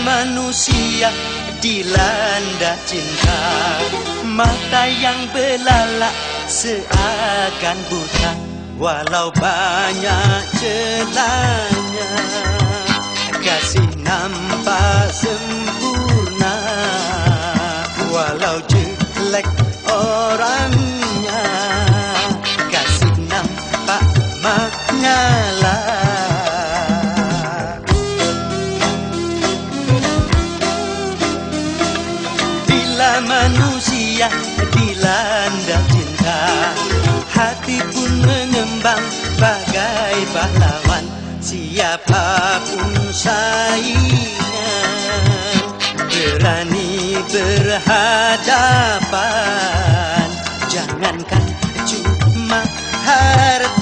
Manusia dilanda cinta. Mata yang belalak seakan buta Walau banyak celahnya. Kasih nampak sempurna Walau jelek orangnya manusia dilanda cinta. Hati pun mengembang bagai pahlawan. Siapa pun saingan Berani berhadapan. Jangankan cuma harta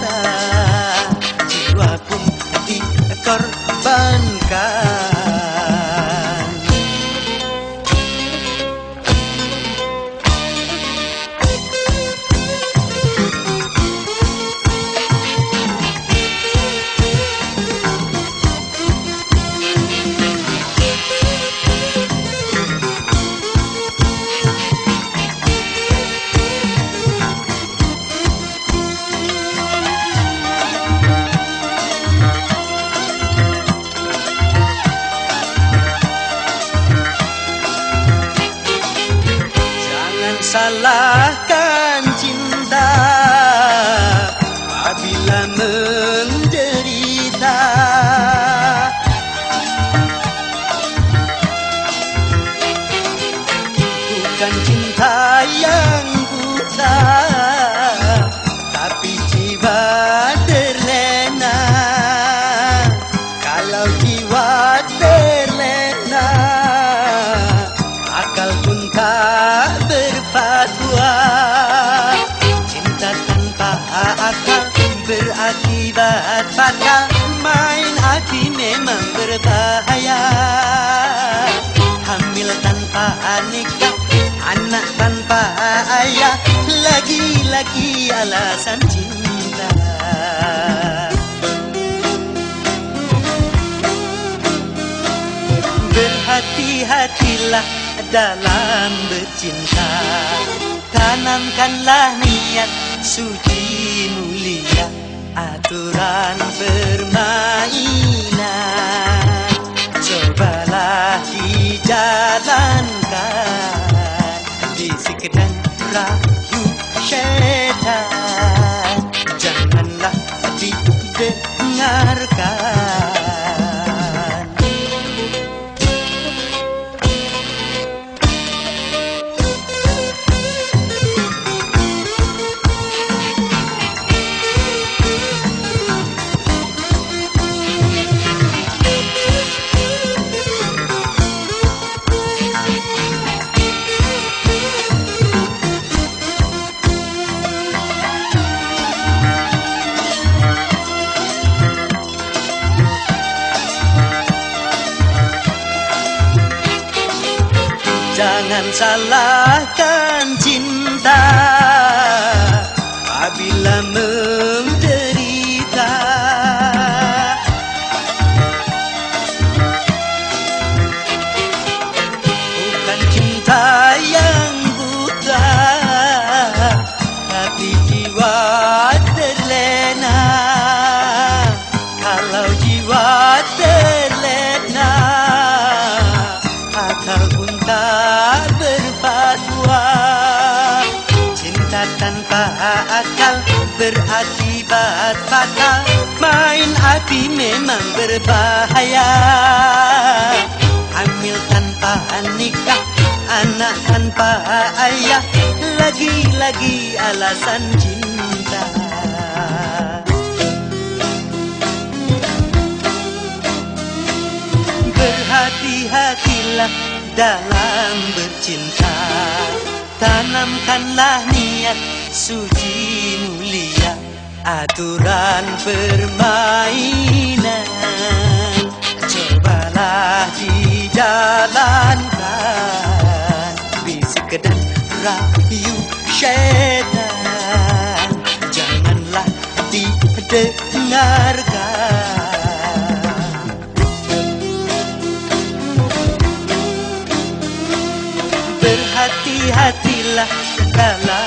Jangan nikah Anak tanpa ayah Lagi-lagi alasan cinta. Berhati-hatilah dalam bercinta. Tanamkanlah niat suci mulia Aturan permainan Jangan salahkan cinta. Apabila tanpa akal berakibat fatal Main api memang berbahaya. Hamil tanpa nikah Anak tanpa ayah Lagi-lagi alasan cinta. Berhati-hatilah dalam bercinta. Tanamkanlah niat suci mulia aturan permainan. Cobalah dijalankan bisik dan rayu setan. Janganlah didengarkan. Berhati-hatilah dalam